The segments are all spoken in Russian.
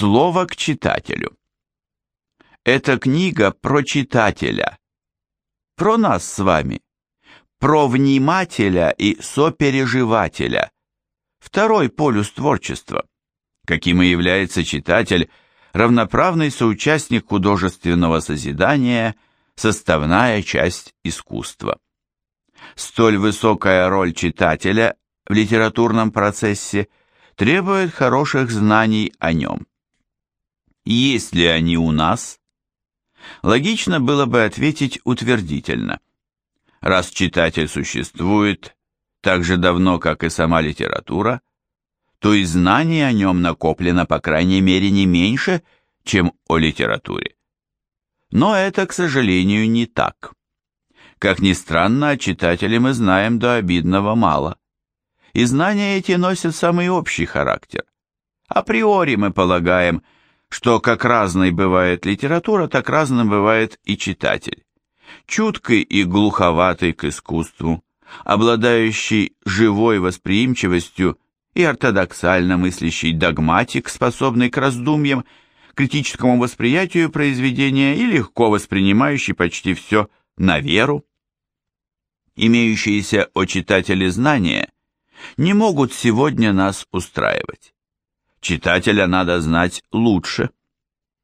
Слово к читателю. Эта книга про читателя, про нас с вами, про внимателя и сопереживателя, второй полюс творчества, каким и является читатель, равноправный соучастник художественного созидания, составная часть искусства. Столь высокая роль читателя в литературном процессе требует хороших знаний о нем. Есть ли они у нас? Логично было бы ответить утвердительно. Раз читатель существует так же давно, как и сама литература, то и знаний о нем накоплено, по крайней мере, не меньше, чем о литературе. Но это, к сожалению, не так. Как ни странно, о читателе мы знаем до обидного мало. И знания эти носят самый общий характер. Априори мы полагаем, что как разной бывает литература, так разным бывает и читатель. Чуткий и глуховатый к искусству, обладающий живой восприимчивостью и ортодоксально мыслящий догматик, способный к раздумьям, критическому восприятию произведения и легко воспринимающий почти все на веру. Имеющиеся о читателе знания не могут сегодня нас устраивать. Читателя надо знать лучше,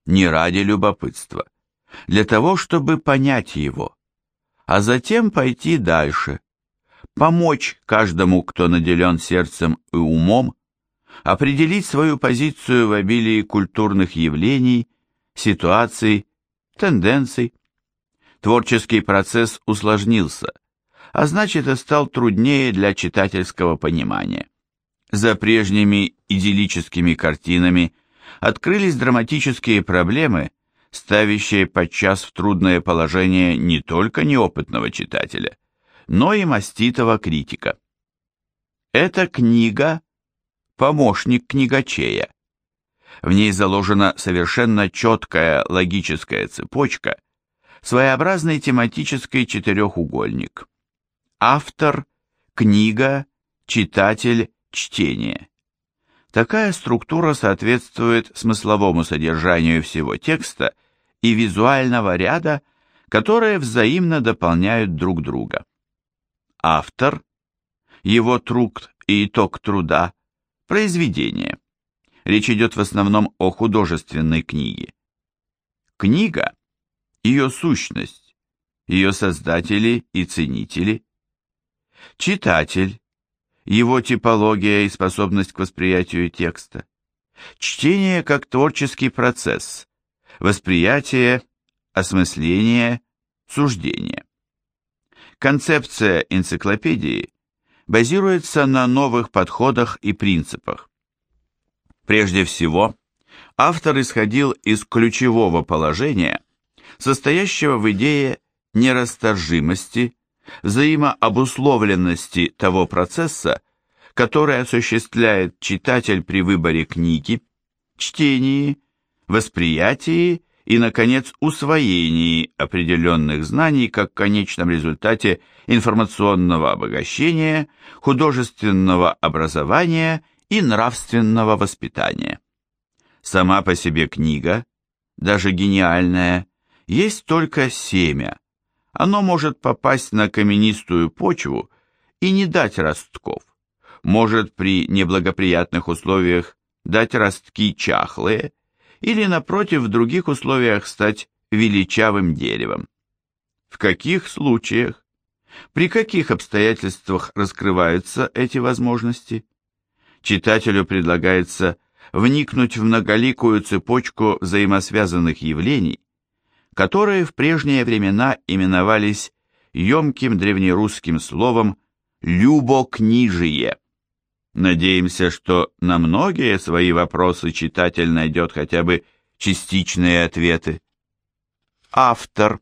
не ради любопытства, для того, чтобы понять его, а затем пойти дальше, помочь каждому, кто наделен сердцем и умом, определить свою позицию в обилии культурных явлений, ситуаций, тенденций. Творческий процесс усложнился, а значит и стал труднее для читательского понимания. За прежними идиллическими картинами открылись драматические проблемы, ставящие подчас в трудное положение не только неопытного читателя, но и маститого критика. Эта книга – помощник книгачея. В ней заложена совершенно четкая логическая цепочка, своеобразный тематический четырехугольник. Автор, книга, читатель, чтение. Такая структура соответствует смысловому содержанию всего текста и визуального ряда, которые взаимно дополняют друг друга. Автор, его труд и итог труда, произведение. Речь идет в основном о художественной книге. Книга, ее сущность, ее создатели и ценители. Читатель, его типология и способность к восприятию текста. Чтение как творческий процесс, восприятие, осмысление, суждение. Концепция энциклопедии базируется на новых подходах и принципах. Прежде всего, автор исходил из ключевого положения, состоящего в идее нерасторжимости, взаимообусловленности того процесса, который осуществляет читатель при выборе книги, чтении, восприятии и, наконец, усвоении определенных знаний как конечном результате информационного обогащения, художественного образования и нравственного воспитания. Сама по себе книга, даже гениальная, есть только семя, оно может попасть на каменистую почву и не дать ростков, может при неблагоприятных условиях дать ростки чахлые или, напротив, в других условиях стать величавым деревом. В каких случаях, при каких обстоятельствах раскрываются эти возможности? Читателю предлагается вникнуть в многоликую цепочку взаимосвязанных явлений, которые в прежние времена именовались емким древнерусским словом «любокнижие». Надеемся, что на многие свои вопросы читатель найдет хотя бы частичные ответы. Автор